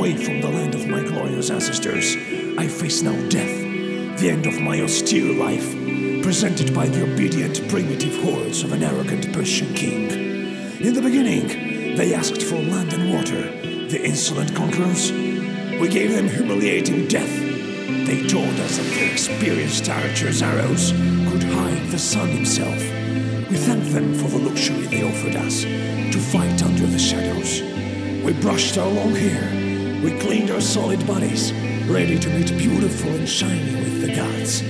away from the land of my glorious ancestors, I face now death, the end of my austere life, presented by the obedient, primitive hordes of an arrogant Persian king. In the beginning, they asked for land and water, the insolent conquerors. We gave them humiliating death. They told us that their experienced archers' arrows could hide the sun himself. We thanked them for the luxury they offered us to fight under the shadows. We brushed our long hair. We cleaned our solid bodies, ready to meet beautiful and shiny with the gods.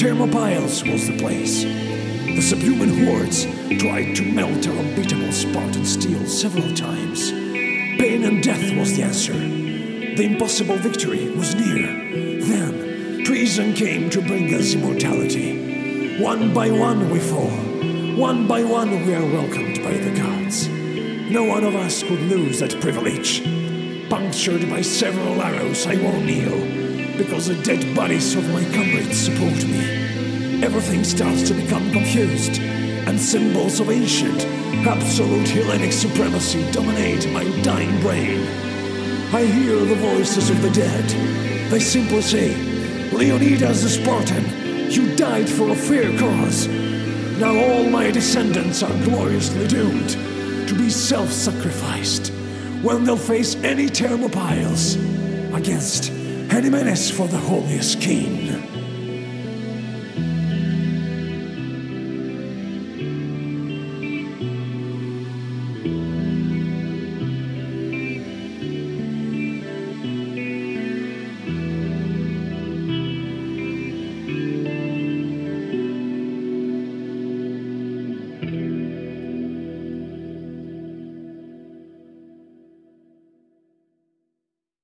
Thermopyles was the place. The subhuman hordes tried to melt our unbeatable Spartan steel several times. Pain and death was the answer. The impossible victory was near. Then, treason came to bring us immortality. One by one we fall. One by one we are welcomed by the gods. No one of us could lose that privilege. Punctured by several arrows, I won't kneel, because the dead bodies of my comrades support me. Everything starts to become confused, and symbols of ancient, absolute Hellenic supremacy dominate my dying brain. I hear the voices of the dead. They simply say, Leonidas the Spartan, you died for a fair cause. Now all my descendants are gloriously doomed to be self sacrificed when they'll face any Thermopyles against Henimenes for the holiest king.